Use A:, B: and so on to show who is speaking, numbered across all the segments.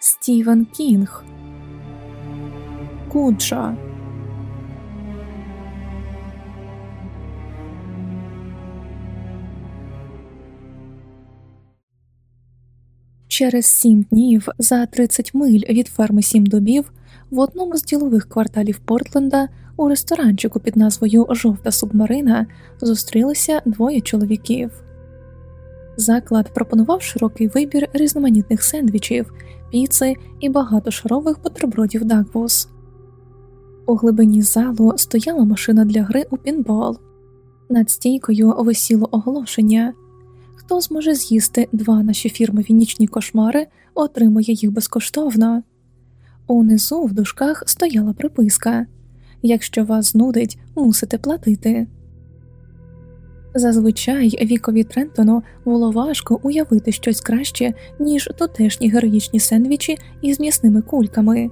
A: Стівен Кінг, Куджа. Через сім днів за 30 миль від ферми сім добів в одному з ділових кварталів Портленда у ресторанчику під назвою Жовта Субмарина зустрілися двоє чоловіків. Заклад пропонував широкий вибір різноманітних сендвічів, піци і багатошарових бутербродів Дагвус. У глибині залу стояла машина для гри у пінбол. Над стійкою висіло оголошення хто зможе з'їсти два наші фірмові нічні кошмари, отримує їх безкоштовно. Унизу в дужках стояла приписка якщо вас знудить, мусите платити. Зазвичай вікові Трентону було важко уявити щось краще, ніж тутешні героїчні сендвічі із м'ясними кульками,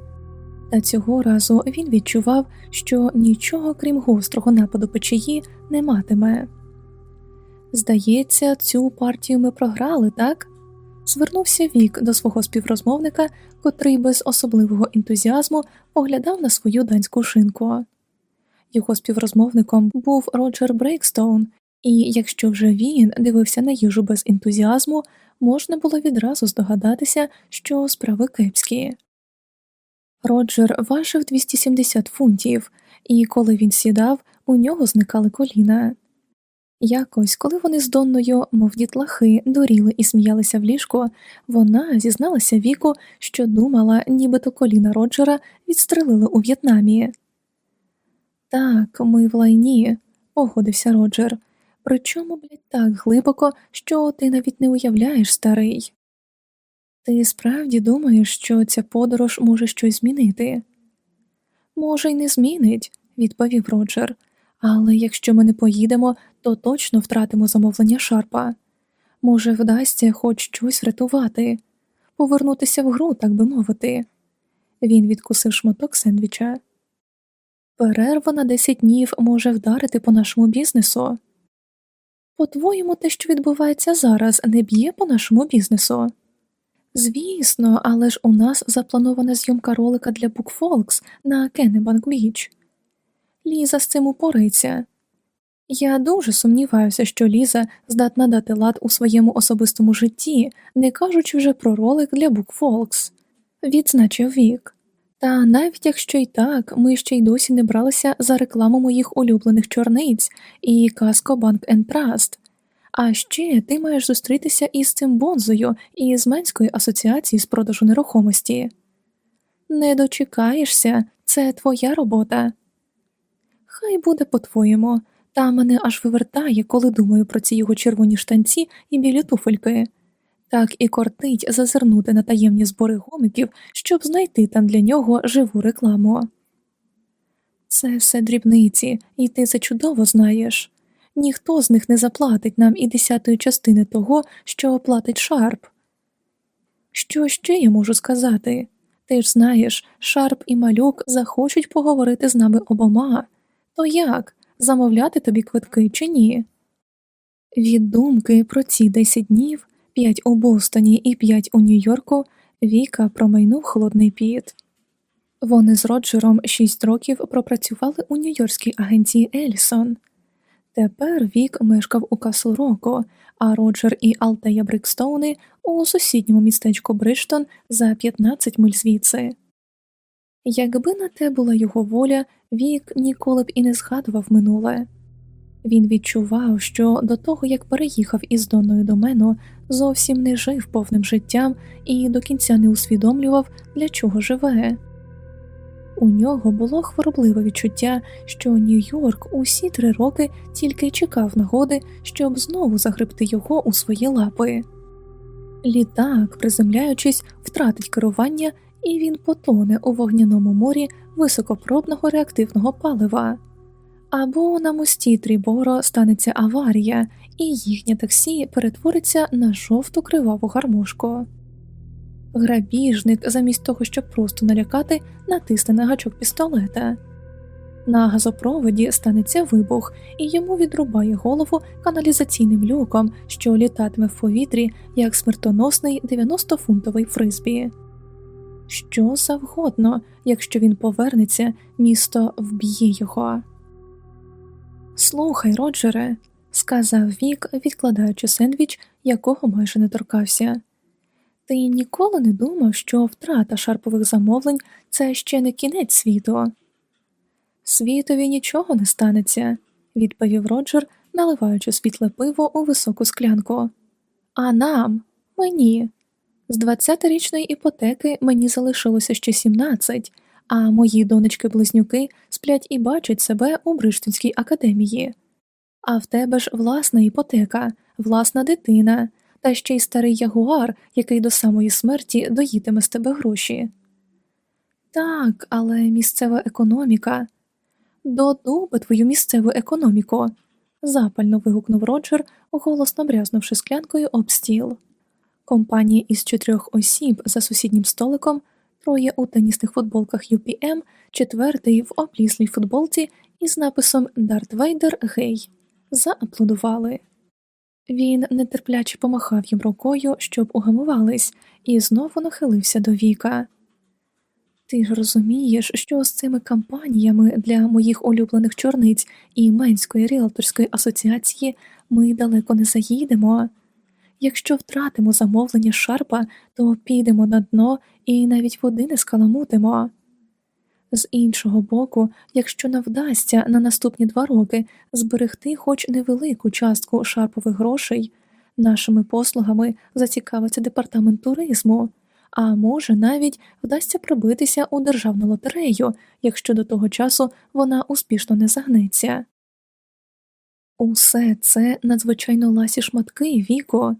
A: та цього разу він відчував, що нічого крім гострого нападу печії не матиме. Здається, цю партію ми програли, так? Звернувся Вік до свого співрозмовника, котрий без особливого ентузіазму поглядав на свою данську шинку. Його співрозмовником був Роджер Брейкстоун, і якщо вже він дивився на їжу без ентузіазму, можна було відразу здогадатися, що справи кепські. Роджер важив 270 фунтів, і коли він сідав, у нього зникали коліна. Якось, коли вони з Донною, мов дітлахи, дуріли і сміялися в ліжко, вона зізналася Віку, що думала, нібито коліна Роджера відстрелили у В'єтнамі. Так, ми в лайні, погодився Роджер. Причому, блядь, так глибоко, що ти навіть не уявляєш, старий. Ти справді думаєш, що ця подорож може щось змінити? Може, й не змінить, відповів Роджер. Але якщо ми не поїдемо, то точно втратимо замовлення шарпа. Може, вдасться хоч щось врятувати, повернутися в гру, так би мовити. Він відкусив шматок сендвіча. Перерва на 10 днів може вдарити по нашому бізнесу. По твоєму, те, що відбувається зараз, не б'є по нашому бізнесу. Звісно, але ж у нас запланована зйомка ролика для Букфолкс на Кеннебанк Біч. Ліза з цим упорається. Я дуже сумніваюся, що Ліза здатна дати лад у своєму особистому житті, не кажучи вже про ролик для Букфолкс, відзначив Вік. Та навіть якщо й так, ми ще й досі не бралися за рекламу моїх улюблених чорниць і Каско Банк Траст. А ще ти маєш зустрітися із цим бонзою із Менської асоціації з продажу нерухомості. Не дочекаєшся, це твоя робота. Хай буде по-твоєму, та мене аж вивертає, коли думаю про ці його червоні штанці і білі туфельки. Так і кортить зазирнути на таємні збори гомиків, щоб знайти там для нього живу рекламу. Це все дрібниці, і ти це чудово знаєш. Ніхто з них не заплатить нам і десятої частини того, що оплатить Шарп. Що ще я можу сказати? Ти ж знаєш, Шарп і малюк захочуть поговорити з нами обома. То як замовляти тобі квитки чи ні? Від думки про ці десять днів, п'ять у Бостоні і п'ять у Нью-Йорку, Віка промайнув холодний піт. Вони з Роджером шість років пропрацювали у нью-йоркській агенції Елісон. Тепер Вік мешкав у Касл Роко, а Роджер і Алтея Брикстоуни у сусідньому містечку Бриштон за 15 миль звідси. Якби на те була його воля, Вік ніколи б і не згадував минуле. Він відчував, що до того, як переїхав із Донною до мену, зовсім не жив повним життям і до кінця не усвідомлював, для чого живе. У нього було хворобливе відчуття, що Нью-Йорк усі три роки тільки чекав нагоди, щоб знову загребти його у свої лапи. Літак, приземляючись, втратить керування і він потоне у вогняному морі високопробного реактивного палива. Або на мості Тріборо станеться аварія, і їхнє таксі перетвориться на жовту криваву гармошку. Грабіжник, замість того, щоб просто налякати, натисне на гачок пістолета. На газопроводі станеться вибух, і йому відрубає голову каналізаційним люком, що літатиме в повітрі як смертоносний 90-фунтовий фризбі. Що завгодно, якщо він повернеться, місто вб'є його. Слухай, Роджере, сказав Вік, відкладаючи сендвіч, якого майже не торкався. Ти ніколи не думав, що втрата шарпових замовлень це ще не кінець світу. Світові нічого не станеться, відповів Роджер, наливаючи світле пиво у високу склянку. А нам, мені. З 20-річної іпотеки мені залишилося ще 17, а мої донечки-близнюки сплять і бачать себе у Бриштинській академії. А в тебе ж власна іпотека, власна дитина, та ще й старий ягуар, який до самої смерті доїтиме з тебе гроші. Так, але місцева економіка. До дуби твою місцеву економіку. запально вигукнув Роджер, голосно брязнувши склянкою об стіл. Компанія із чотирьох осіб за сусіднім столиком, троє у тенісних футболках UPM, четвертий в облізлій футболці із написом Дарт Вейдер Гей. Зааплодували. Він нетерпляче помахав їм рукою, щоб угамувались, і знову нахилився до віка. Ти ж розумієш, що з цими кампаніями для моїх улюблених чорниць і Менської ріалторської асоціації ми далеко не заїдемо. Якщо втратимо замовлення шарпа, то підемо на дно і навіть води не скаламутимо. З іншого боку, якщо не вдасться на наступні два роки зберегти хоч невелику частку шарпових грошей, нашими послугами зацікавиться департамент туризму, а може навіть вдасться пробитися у державну лотерею, якщо до того часу вона успішно не загнеться. Усе це надзвичайно ласі шматки віко,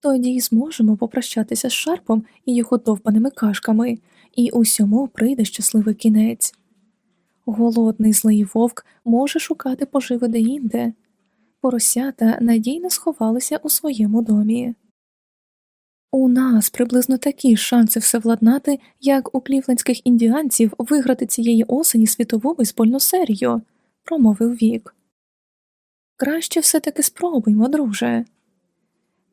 A: тоді й зможемо попрощатися з шарпом і його довбаними кашками і усьому прийде щасливий кінець. Голодний злий вовк може шукати поживи деінде, поросята надійно сховалися у своєму домі. У нас приблизно такі шанси все владнати, як у клівлендських індіанців виграти цієї осені світову бейсбольну серію, промовив Вік. Краще все таки спробуймо, друже.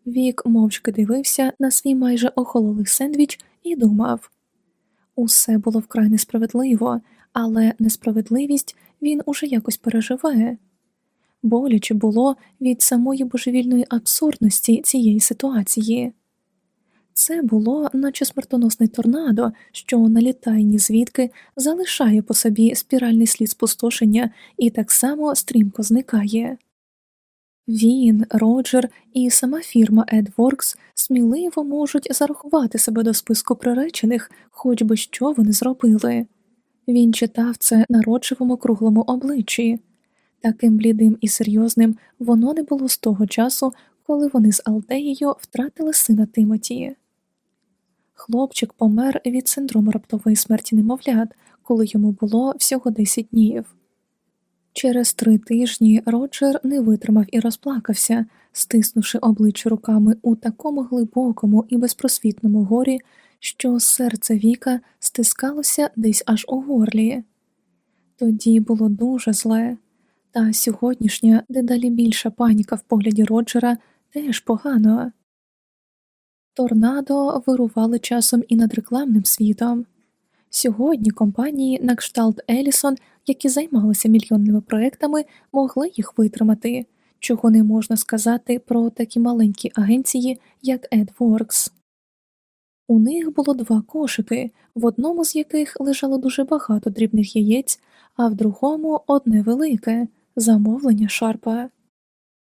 A: Вік мовчки дивився на свій майже охололий сендвіч і думав Усе було вкрай несправедливо, але несправедливість він уже якось переживає. Боляче було від самої божевільної абсурдності цієї ситуації. Це було, наче смертоносний торнадо, що налітає ні звідки, залишає по собі спіральний слід спустошення і так само стрімко зникає. Він, Роджер і сама фірма AdWorks сміливо можуть зарахувати себе до списку приречених, хоч би що вони зробили. Він читав це на роджевому круглому обличчі. Таким блідим і серйозним воно не було з того часу, коли вони з Алдеєю втратили сина Тимоті. Хлопчик помер від синдрому раптової смерті немовлят, коли йому було всього 10 днів. Через три тижні Роджер не витримав і розплакався, стиснувши обличчя руками у такому глибокому і безпросвітному горі, що серце Віка стискалося десь аж у горлі. Тоді було дуже зле, та сьогоднішня дедалі більша паніка в погляді Роджера теж погано. Торнадо вирували часом і над рекламним світом. Сьогодні компанії на кшталт Елісон які займалися мільйонними проектами, могли їх витримати, чого не можна сказати про такі маленькі агенції, як AdWorks. У них було два кошики, в одному з яких лежало дуже багато дрібних яєць, а в другому одне велике замовлення шарпа.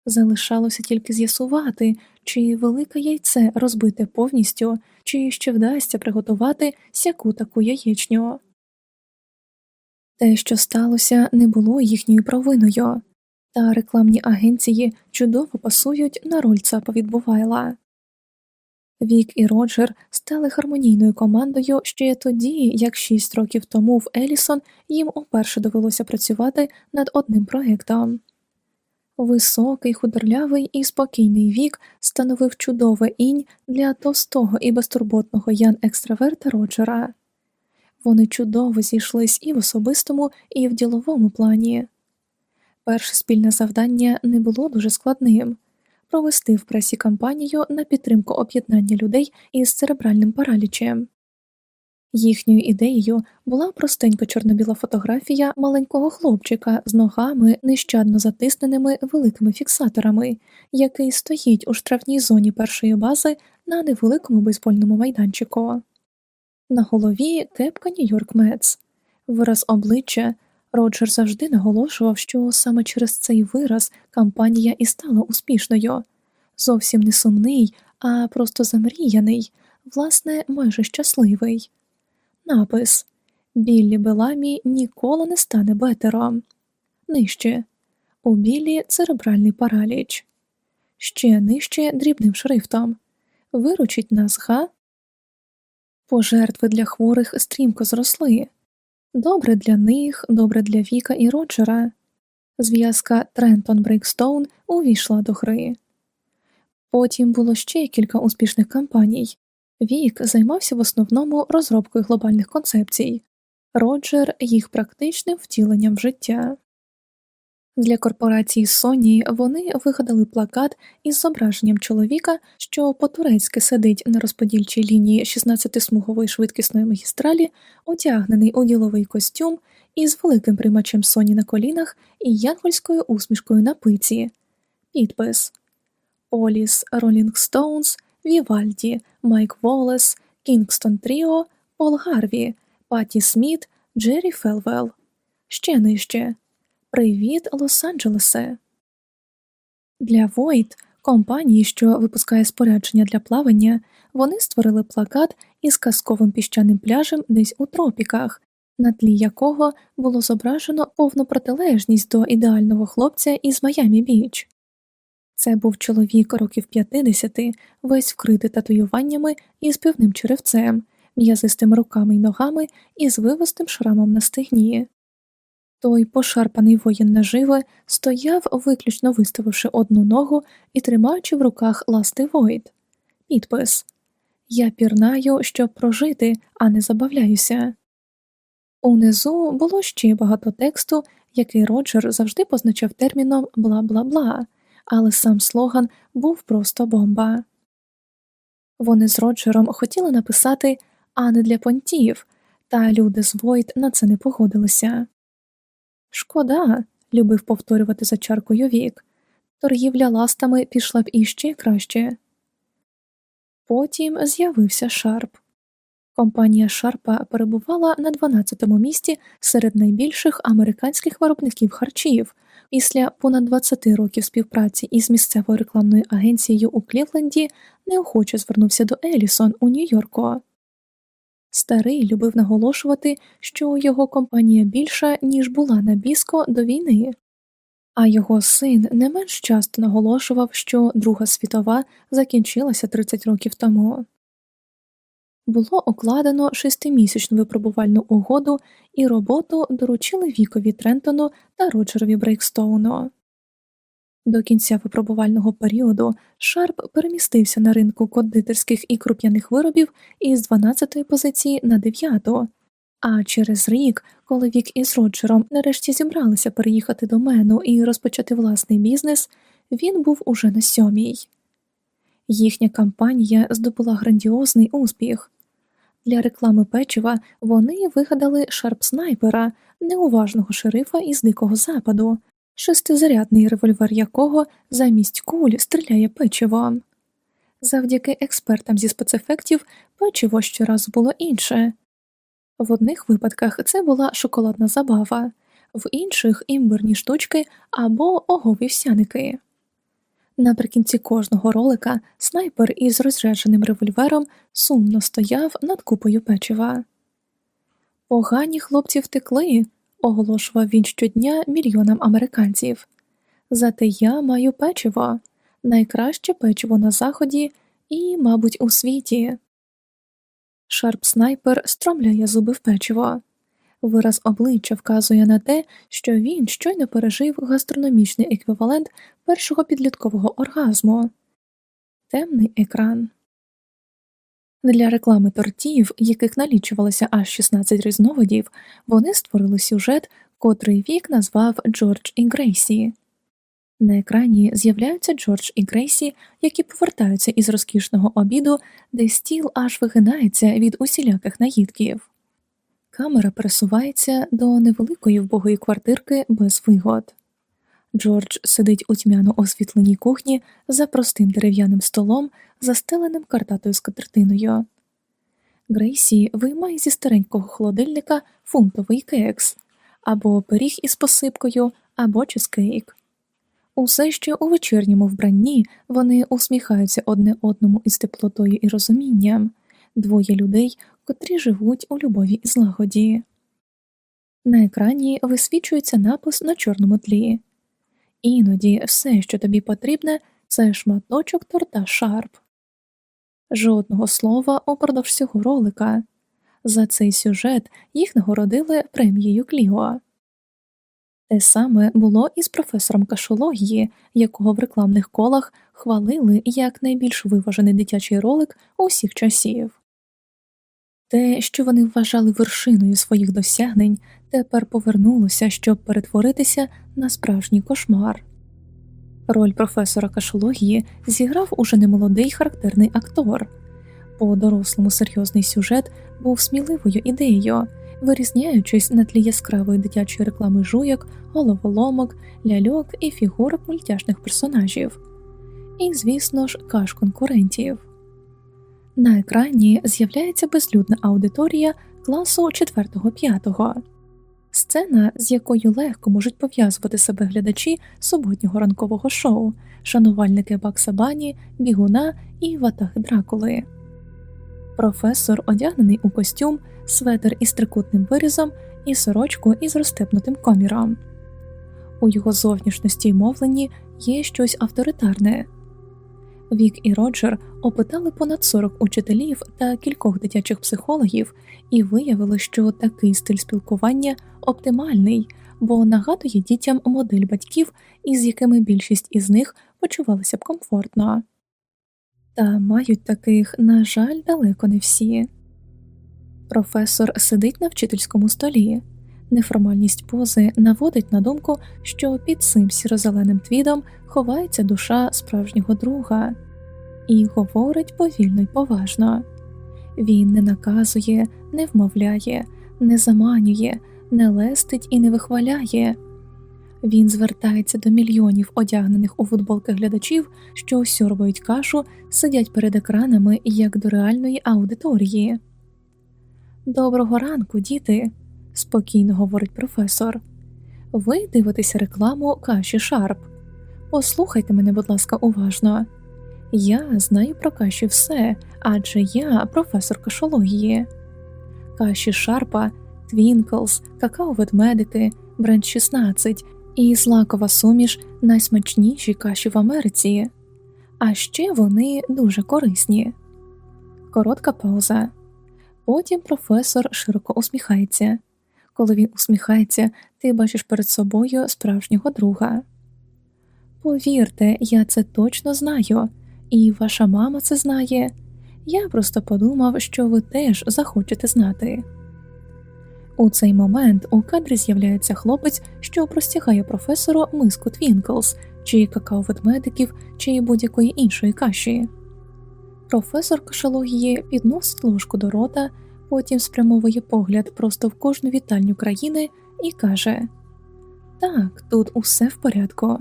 A: Залишалося тільки з'ясувати, чи велике яйце розбите повністю, чи ще вдасться приготувати сяку таку яєчню. Те, що сталося, не було їхньою провиною, та рекламні агенції чудово пасують на роль цапа відбувайла. Вік і Роджер стали гармонійною командою ще тоді, як шість років тому в Елісон їм уперше довелося працювати над одним проєктом. Високий, худорлявий і спокійний вік становив чудове інь для товстого і безтурботного ян екстраверта Роджера. Вони чудово зійшлись і в особистому, і в діловому плані. Перше спільне завдання не було дуже складним провести в пресі кампанію на підтримку об'єднання людей із церебральним паралічем. Їхньою ідеєю була простенька чорно-біла фотографія маленького хлопчика з ногами, нещадно затисненими великими фіксаторами, який стоїть у штрафній зоні першої бази на невеликому бейсбольному майданчику. На голові кепка Нью-Йорк Мец. Вираз обличчя Роджер завжди наголошував, що саме через цей вираз кампанія і стала успішною, зовсім не сумний, а просто замріяний, власне, майже щасливий. Напис Біллі Беламі ніколи не стане бетером. Нижче у Біллі церебральний параліч. Ще нижче дрібним шрифтом. Виручить нас га. Пожертви для хворих стрімко зросли. Добре для них, добре для Віка і Роджера. Зв'язка Трентон Брейкстоун увійшла до гри. Потім було ще кілька успішних кампаній. Вік займався в основному розробкою глобальних концепцій, Роджер їх практичним втіленням в життя. Для корпорації Sony вони вигадали плакат із зображенням чоловіка, що по турецьки сидить на розподільчій лінії 16-смугової швидкісної магістралі, одягнений у діловий костюм із великим приймачем Sony на колінах і янгольською усмішкою на пиці. Підпис Поліс Ролінг Стоунс, Вівальді, Майк Волес, Кінгстон Тріо, Пол Гарві, Паті Сміт, Джері Фелвел. Ще нижче. Привіт, Лос-Анджелесе. Для Войт, компанії, що випускає спорядження для плавання, вони створили плакат із казковим піщаним пляжем десь у тропіках, на тлі якого було зображено повну протилежність до ідеального хлопця із Майамі Біч. Це був чоловік років 50, весь вкритий татуюваннями із пивним черевцем, м'язистими руками й ногами і з вивистим шрамом на стегні. Той пошарпаний воїн наживи стояв, виключно виставивши одну ногу і тримаючи в руках ласти Войд. Підпис Я пірнаю, щоб прожити, а не забавляюся. Унизу було ще багато тексту, який Роджер завжди позначав терміном бла бла бла, але сам слоган був просто бомба. Вони з Роджером хотіли написати а не для понтів, та люди з Войт на це не погодилися. Шкода, любив повторювати за чаркою Вік, торгівля ластами пішла б іще краще. Потім з'явився Шарп. Компанія Шарпа перебувала на 12-му місці серед найбільших американських виробників харчів після понад 20 років співпраці із місцевою рекламною агенцією у Клівленді неохоче звернувся до Елісон у Нью-Йорку. Старий любив наголошувати, що його компанія більша, ніж була на Біско до війни, а його син не менш часто наголошував, що Друга світова закінчилася 30 років тому. Було укладено шестимісячну випробувальну угоду, і роботу доручили Вікові Трентону та Роджерові Брейкстоуну. До кінця випробувального періоду Шарп перемістився на ринку кондитерських і круп'яних виробів із 12-ї позиції на 9-ту, а через рік, коли Вік із Роджером нарешті зібралися переїхати до Мену і розпочати власний бізнес, він був уже на сьомій. Їхня кампанія здобула грандіозний успіх. Для реклами печива вони вигадали шарп снайпера, неуважного шерифа із Дикого Западу шестизарядний револьвер якого замість куль стріляє печиво. Завдяки експертам зі спецефектів печиво щоразу було інше. В одних випадках це була шоколадна забава, в інших імбирні штучки або огові вівсяники. Наприкінці кожного ролика снайпер із розрядженим револьвером сумно стояв над купою печива. Погані хлопці втекли, оголошував він щодня мільйонам американців. Зате я маю печиво, найкраще печиво на заході і, мабуть, у світі. Шарп снайпер стромляє зуби в печиво. Вираз обличчя вказує на те, що він щойно пережив гастрономічний еквівалент першого підліткового оргазму темний екран. Для реклами тортів, яких налічувалося аж 16 різновидів, вони створили сюжет, котрий вік назвав Джордж і Грейсі. На екрані з'являються Джордж і Грейсі, які повертаються із розкішного обіду, де стіл аж вигинається від усіляких наїдків. Камера пересувається до невеликої вбогої квартирки без вигод. Джордж сидить у тьмяно освітленій кухні за простим дерев'яним столом, застеленим картатою скатертиною. Грейсі виймає зі старенького холодильника фунтовий кекс або пиріг із посипкою, або чизкейк. Усе ще у вечірньому вбранні вони усміхаються одне одному із теплотою і розумінням двоє людей, котрі живуть у любові і злагоді. На екрані висвічується напис на чорному тлі. Іноді все, що тобі потрібне, це шматочок торта шарп. Жодного слова упродовж цього ролика. За цей сюжет їх нагородили премією Кліо. Те саме було і з професором кашології, якого в рекламних колах хвалили як найбільш виважений дитячий ролик усіх часів. Те, що вони вважали вершиною своїх досягнень, тепер повернулося, щоб перетворитися на справжній кошмар. Роль професора кашології зіграв уже немолодий характерний актор, по дорослому серйозний сюжет був сміливою ідеєю, вирізняючись на тлі яскравої дитячої реклами жуйок, головоломок, ляльок і фігурок мультяшних персонажів, і, звісно ж, каш конкурентів. На екрані з'являється безлюдна аудиторія класу 4-5. Сцена, з якою легко можуть пов'язувати себе глядачі суботнього ранкового шоу, шанувальники Бакса Бані, Бігуна і Ватахи Дракули. Професор одягнений у костюм, светер із трикутним вирізом і сорочку із розтепнутим коміром. У його зовнішності й мовленні є щось авторитарне. Вік і Роджер опитали понад 40 учителів та кількох дитячих психологів і виявили, що такий стиль спілкування оптимальний, бо нагадує дітям модель батьків, із якими більшість із них почувалися б комфортно. Та мають таких, на жаль, далеко не всі. Професор сидить на вчительському столі. Неформальність пози наводить на думку, що під цим сірозеленим твідом ховається душа справжнього друга, і говорить повільно й поважно. Він не наказує, не вмовляє, не заманює, не лестить і не вихваляє. Він звертається до мільйонів одягнених у футболки глядачів, що сьорбають кашу, сидять перед екранами як до реальної аудиторії. Доброго ранку, діти, спокійно говорить професор. Ви дивитеся рекламу каші Шарп. Послухайте мене, будь ласка, уважно. Я знаю про каші все, адже я професор кашології. Каші Шарпа, Твінклс, какао ведмедики, бренд 16 і злакова суміш найсмачніші каші в Америці, а ще вони дуже корисні. Коротка пауза. Потім професор широко усміхається. Коли він усміхається, ти бачиш перед собою справжнього друга. Повірте, я це точно знаю, і ваша мама це знає. Я просто подумав, що ви теж захочете знати. У цей момент у кадрі з'являється хлопець, що простягає професору миску Твінклс, чи какао ведмедиків, чи будь-якої іншої каші. Професор кашалогії підносить ложку до рота, потім спрямовує погляд просто в кожну вітальню країни і каже Так, тут усе в порядку.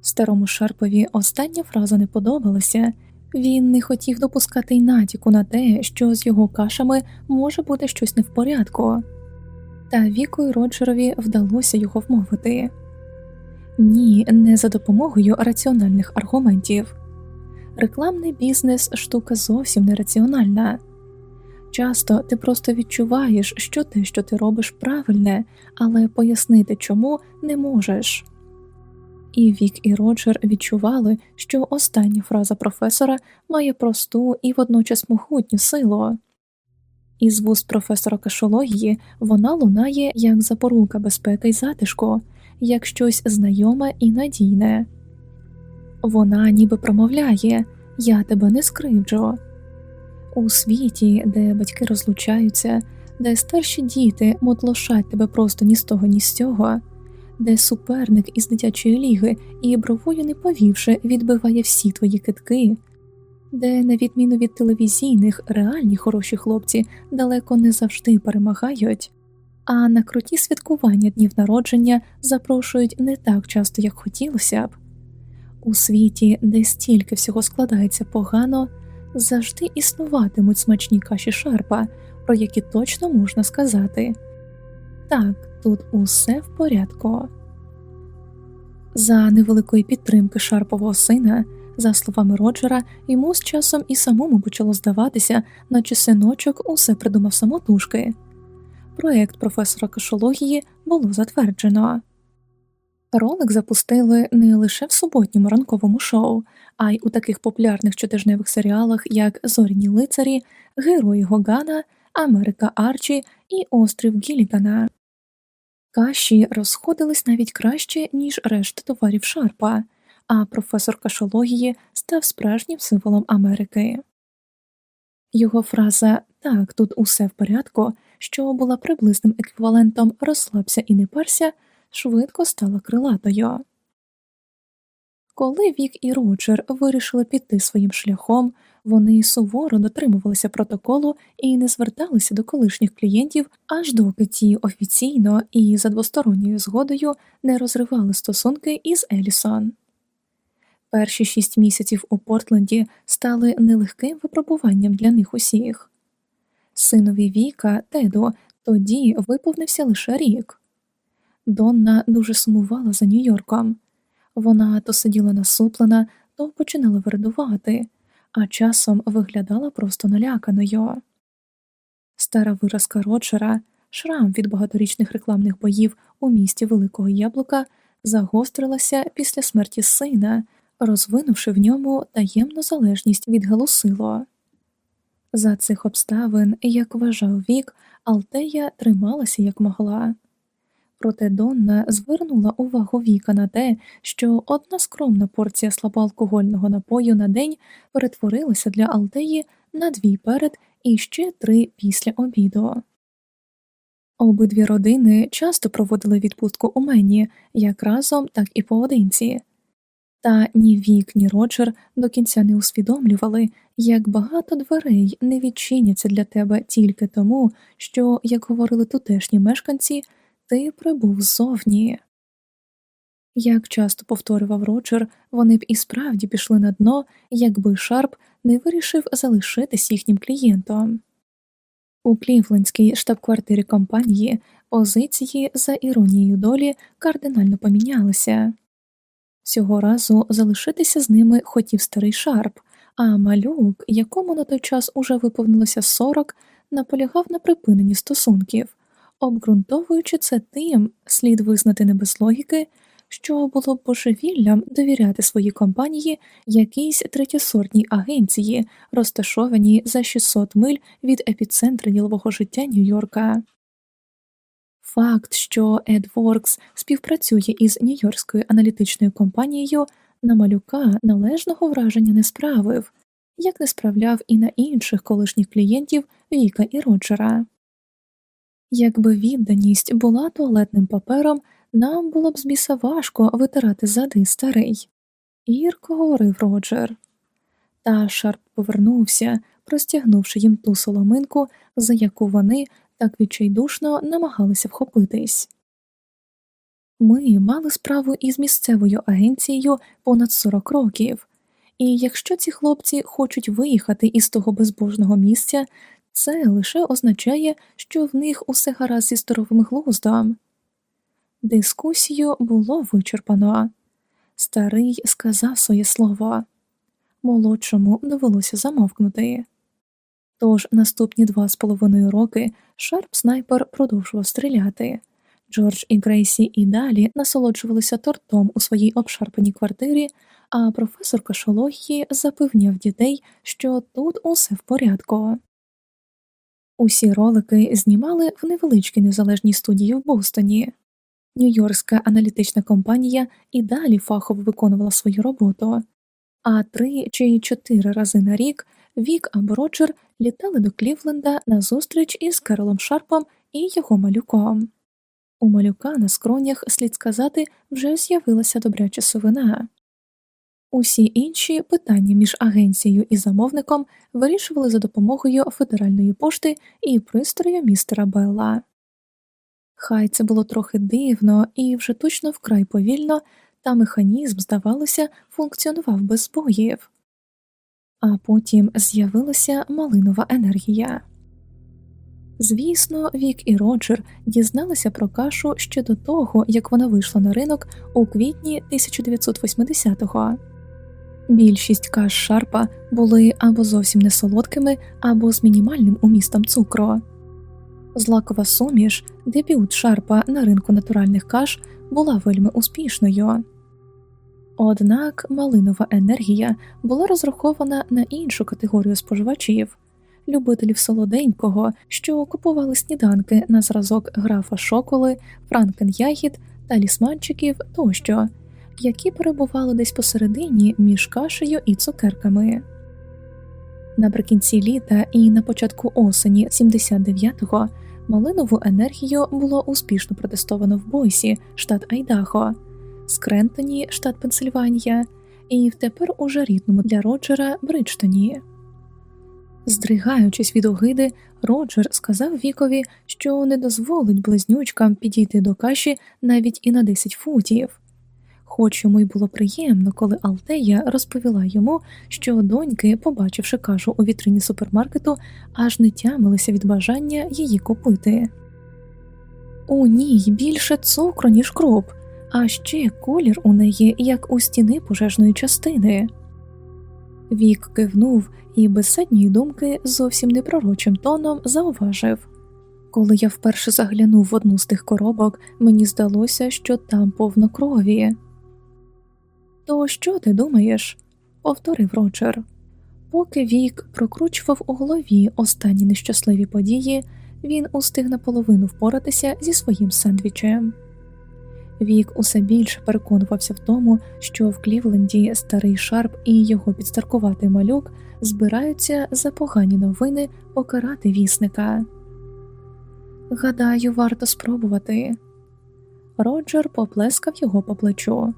A: Старому Шарпові остання фраза не подобалася, він не хотів допускати й натяку на те, що з його кашами може бути щось не в порядку, та Віку й Роджерові вдалося його вмовити ні, не за допомогою раціональних аргументів. Рекламний бізнес штука зовсім нераціональна. Часто ти просто відчуваєш, що те, що ти робиш, правильне, але пояснити чому не можеш. І Вік і Роджер відчували, що остання фраза професора має просту і водночас могутню силу. Із вуст професора кашології вона лунає як запорука безпеки й затишку, як щось знайоме і надійне. Вона ніби промовляє Я тебе не скривджу. У світі, де батьки розлучаються, де старші діти мотлошать тебе просто ні з того, ні з цього де суперник із дитячої ліги і бровою не повівши, відбиває всі твої китки, де, на відміну від телевізійних, реальні хороші хлопці далеко не завжди перемагають, а на круті святкування днів народження запрошують не так часто, як хотілося б. У світі, де стільки всього складається погано, завжди існуватимуть смачні каші шарпа, про які точно можна сказати так, тут усе в порядку. За невеликої підтримки Шарпового сина, за словами Роджера, йому з часом і самому почало здаватися, наче синочок усе придумав самотужки. Проект професора кашології було затверджено. Ролик запустили не лише в суботньому ранковому шоу, а й у таких популярних щотижневих серіалах, як Зоряні лицарі, Герої Гогана, Америка Арчі і Острів Гілігана. Каші розходились навіть краще, ніж решта товарів Шарпа, а професор кашології став справжнім символом Америки. Його фраза так, тут усе в порядку, що була приблизним еквівалентом розслабся і не парся швидко стала крилатою. Коли Вік і Роджер вирішили піти своїм шляхом, вони суворо дотримувалися протоколу і не зверталися до колишніх клієнтів, аж доки ті офіційно і за двосторонньою згодою не розривали стосунки із Елісон. Перші шість місяців у Портленді стали нелегким випробуванням для них усіх. Синові Віка Теду тоді виповнився лише рік. Донна дуже сумувала за Нью-Йорком. Вона то сиділа насуплена, то починала вирадувати, а часом виглядала просто наляканою. Стара виразка Роджера, шрам від багаторічних рекламних боїв у місті Великого Яблука, загострилася після смерті сина, розвинувши в ньому таємну залежність від галусило. За цих обставин, як вважав вік, Алтея трималася як могла. Проте Донна звернула увагу Віка на те, що одна скромна порція слабоалкогольного напою на день перетворилася для Алтеї на дві перед і ще три після обіду. Обидві родини часто проводили відпустку у Мені як разом, так і поодинці. Та ні Вік, ні Роджер до кінця не усвідомлювали, як багато дверей не відчиняться для тебе тільки тому, що, як говорили тутешні мешканці, ти прибув ззовні. Як часто повторював Роджер, вони б і справді пішли на дно, якби Шарп не вирішив залишитись їхнім клієнтом. У Клівлендській штаб-квартирі компанії позиції за іронією долі кардинально помінялися. Цього разу залишитися з ними хотів старий Шарп, а малюк, якому на той час уже виповнилося 40, наполягав на припиненні стосунків, обґрунтовуючи це тим, слід визнати не без логіки, що було б божевіллям довіряти своїй компанії якійсь третєсортній агенції, розташованій за 600 миль від епіцентру ділового життя Нью-Йорка. Факт, що AdWorks співпрацює із Нью-Йоркською аналітичною компанією, на малюка належного враження не справив, як не справляв і на інших колишніх клієнтів Віка і Роджера. Якби відданість була туалетним папером, нам було б з біса важко витирати зади старий. Гірко говорив Роджер. Та Шарп повернувся, простягнувши їм ту соломинку, за яку вони так відчайдушно намагалися вхопитись. Ми мали справу із місцевою агенцією понад 40 років, і якщо ці хлопці хочуть виїхати із того безбожного місця, це лише означає, що в них усе гаразд зі здоровим глуздом. Дискусію було вичерпано. Старий сказав своє слово, молодшому довелося замовкнути. Тож наступні два з половиною роки Шарп снайпер продовжував стріляти. Джордж і Грейсі і далі насолоджувалися тортом у своїй обшарпаній квартирі, а професор кашології запевняв дітей, що тут усе в порядку. Усі ролики знімали в невеличкій незалежній студії в Бостоні. Нью-Йоркська аналітична компанія і далі фахово виконувала свою роботу, а три чи чотири рази на рік Вік або Роджер літали до Клівленда на зустріч із Керолом Шарпом і його малюком. У малюка на скронях, слід сказати, вже з'явилася добряча совина. Усі інші питання між агенцією і замовником вирішували за допомогою федеральної пошти і пристрою містера Белла. Хай це було трохи дивно і вже точно вкрай повільно, та механізм, здавалося, функціонував без збоїв. А потім з'явилася малинова енергія. Звісно, Вік і Роджер дізналися про кашу ще до того, як вона вийшла на ринок у квітні 1980-го. Більшість каш шарпа були або зовсім не солодкими, або з мінімальним умістом цукру. Злакова суміш, дебют шарпа на ринку натуральних каш, була вельми успішною. Однак малинова енергія була розрахована на іншу категорію споживачів любителів солоденького, що купували сніданки на зразок графа Шоколи, франкенягід, талісманчиків тощо, які перебували десь посередині між кашею і цукерками. Наприкінці літа і на початку осені 79-го малинову енергію було успішно протестовано в Бойсі, штат Айдахо, Скрентоні, штат Пенсильванія, і в тепер уже рідному для Роджера Бриджтоні. Здригаючись від огиди, Роджер сказав Вікові, що не дозволить близнючкам підійти до каші навіть і на 10 футів. Хоч йому й було приємно, коли Алтея розповіла йому, що доньки, побачивши кашу у вітрині супермаркету, аж не тямилися від бажання її купити. У ній більше цукру, ніж кроп, а ще колір у неї, як у стіни пожежної частини. Вік кивнув і без задньої думки зовсім непророчим тоном зауважив коли я вперше заглянув в одну з тих коробок, мені здалося, що там повно крові. То що ти думаєш? повторив Роджер. Поки Вік прокручував у голові останні нещасливі події, він устиг наполовину впоратися зі своїм сендвічем. Вік усе більше переконувався в тому, що в Клівленді старий Шарп і його підстаркуватий малюк збираються за погані новини покарати вісника. Гадаю, варто спробувати. Роджер поплескав його по плечу.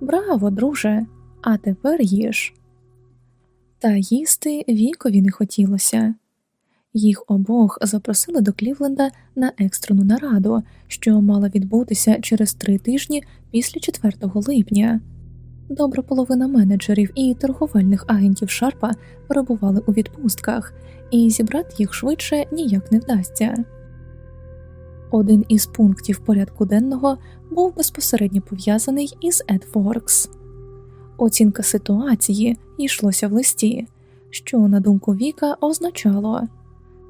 A: Браво, друже, а тепер їж. Та їсти вікові не хотілося. Їх обох запросили до Клівленда на екстрену нараду, що мала відбутися через три тижні після 4 липня. Добра половина менеджерів і торговельних агентів Шарпа перебували у відпустках, і зібрати їх швидше ніяк не вдасться. Один із пунктів порядку денного був безпосередньо пов'язаний із AdWorks. Оцінка ситуації йшлося в листі, що, на думку Віка, означало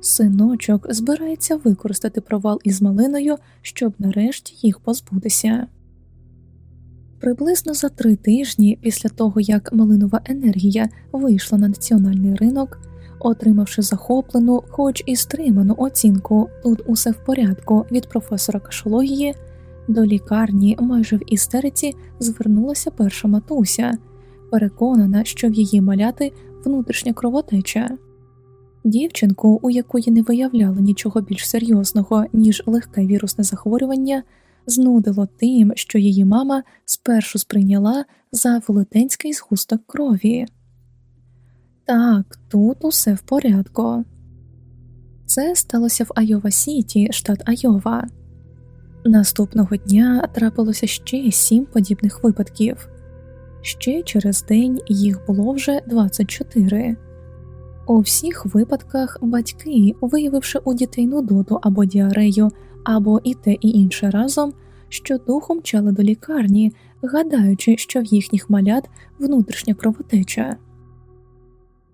A: синочок збирається використати провал із малиною, щоб нарешті їх позбутися. Приблизно за три тижні після того, як малинова енергія вийшла на національний ринок, отримавши захоплену, хоч і стриману оцінку тут усе в порядку від професора кашології, до лікарні майже в істериці звернулася перша матуся, переконана, що в її маляти внутрішня кровотеча. Дівчинку, у якої не виявляли нічого більш серйозного, ніж легке вірусне захворювання, знудило тим, що її мама спершу сприйняла за велетенський згусток крові. Так, тут усе в порядку. Це сталося в Айова Сіті, штат Айова. Наступного дня трапилося ще сім подібних випадків. Ще через день їх було вже 24. У всіх випадках батьки, виявивши у дітей нудоту або діарею, або і те і інше разом, що духом мчали до лікарні, гадаючи, що в їхніх малят внутрішня кровотеча.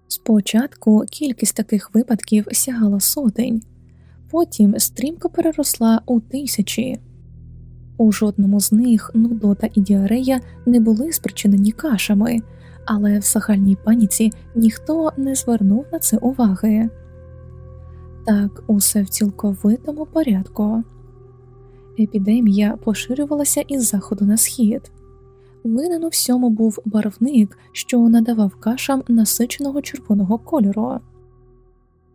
A: Спочатку кількість таких випадків сягала сотень, потім стрімко переросла у тисячі. У жодному з них нудота і діарея не були спричинені кашами, але в загальній паніці ніхто не звернув на це уваги. Так, усе в цілковитому порядку. Епідемія поширювалася із заходу на схід. Винен у всьому був барвник, що надавав кашам насиченого червоного кольору.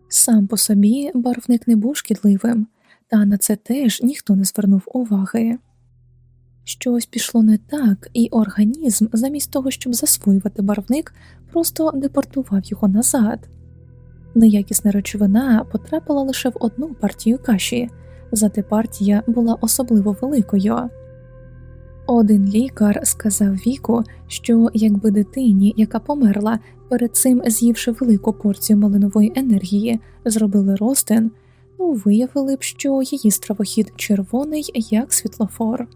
A: Сам по собі барвник не був шкідливим, та на це теж ніхто не звернув уваги. Щось пішло не так, і організм, замість того, щоб засвоювати барвник, просто депортував його назад. Неякісна речовина потрапила лише в одну партію каші, зате партія була особливо великою. Один лікар сказав Віку, що якби дитині, яка померла, перед цим з'ївши велику порцію малинової енергії, зробили ростин, то виявили б, що її стравохід червоний як світлофор.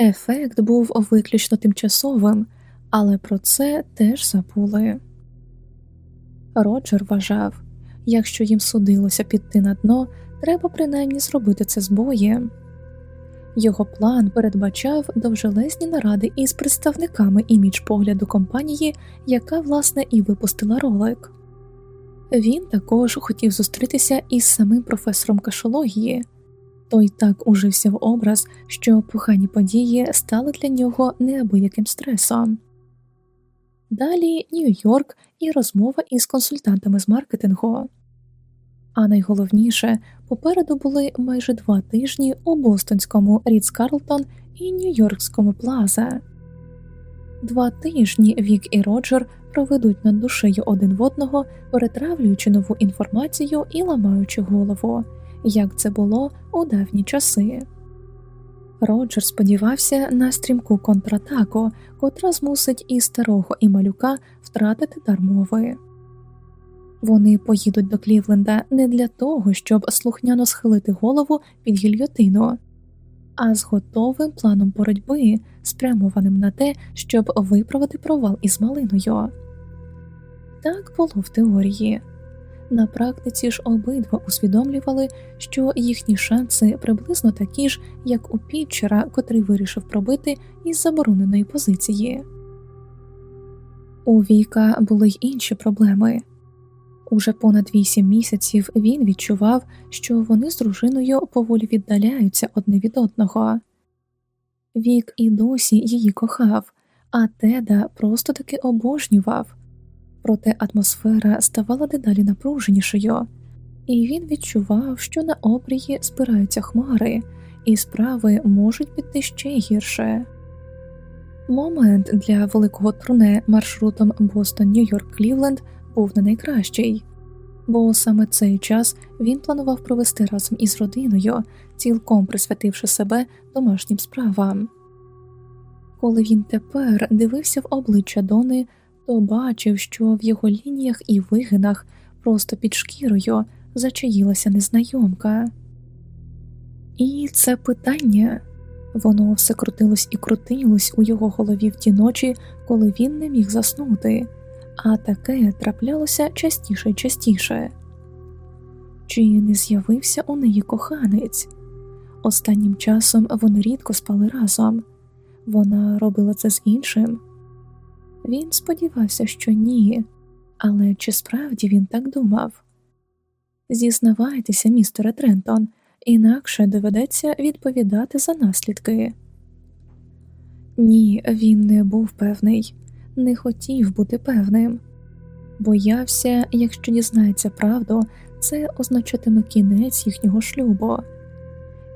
A: Ефект був виключно тимчасовим, але про це теж забули. Роджер вважав якщо їм судилося піти на дно, треба принаймні зробити це з боєм. Його план передбачав довжелезні наради із представниками імідж погляду компанії, яка власне і випустила ролик. Він також хотів зустрітися із самим професором кашології, той так ужився в образ, що погані події стали для нього неабияким стресом. Далі Нью-Йорк і розмова із консультантами з маркетингу. А найголовніше попереду були майже два тижні у Бостонському Ріц Карлтон і Нью-Йоркському Плаза. Два тижні Вік і Роджер проведуть над душею один в одного, перетравлюючи нову інформацію і ламаючи голову, як це було у давні часи. Роджер сподівався на стрімку контратаку, котра змусить і старого і малюка втратити дар мови. Вони поїдуть до Клівленда не для того, щоб слухняно схилити голову під гільйотину, а з готовим планом боротьби, спрямованим на те, щоб виправити провал із малиною. Так було в теорії. На практиці ж обидва усвідомлювали, що їхні шанси приблизно такі ж, як у Пітчера, котрий вирішив пробити із забороненої позиції. У Віка були й інші проблеми. Уже понад вісім місяців він відчував, що вони з дружиною поволі віддаляються одне від одного. Вік і досі її кохав, а теда просто таки обожнював, проте атмосфера ставала дедалі напруженішою, і він відчував, що на обрії спираються хмари, і справи можуть піти ще гірше. Момент для великого турне маршрутом Бостон Нью-Йорк Клівленд був не найкращий, бо саме цей час він планував провести разом із родиною, цілком присвятивши себе домашнім справам. Коли він тепер дивився в обличчя Дони, то бачив, що в його лініях і вигинах просто під шкірою зачаїлася незнайомка. І це питання воно все крутилось і крутилось у його голові в ті ночі, коли він не міг заснути а таке траплялося частіше й частіше. Чи не з'явився у неї коханець? Останнім часом вони рідко спали разом, вона робила це з іншим. Він сподівався, що ні, але чи справді він так думав? Зізнавайтеся, містере Трентон, інакше доведеться відповідати за наслідки. Ні, він не був певний не хотів бути певним, боявся, якщо дізнається правду, це означатиме кінець їхнього шлюбу.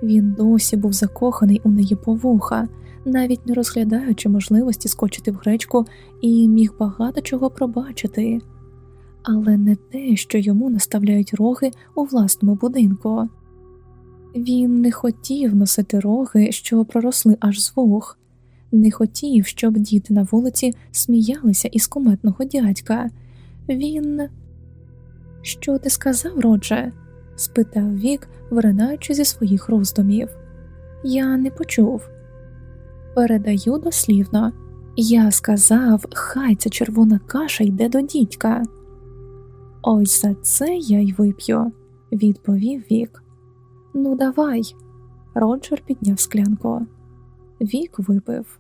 A: Він досі був закоханий у неї по вуха, навіть не розглядаючи можливості скочити в гречку і міг багато чого пробачити, але не те, що йому наставляють роги у власному будинку. Він не хотів носити роги, що проросли аж з вух, не хотів, щоб діти на вулиці сміялися із куметного дядька. Він. Що ти сказав, Родже? спитав Вік, виринаючи зі своїх роздумів. Я не почув. Передаю дослівно. Я сказав, хай ця червона каша йде до дідька. Ось за це я й вип'ю, відповів Вік. Ну, давай. Роджер підняв склянку. Вік випив.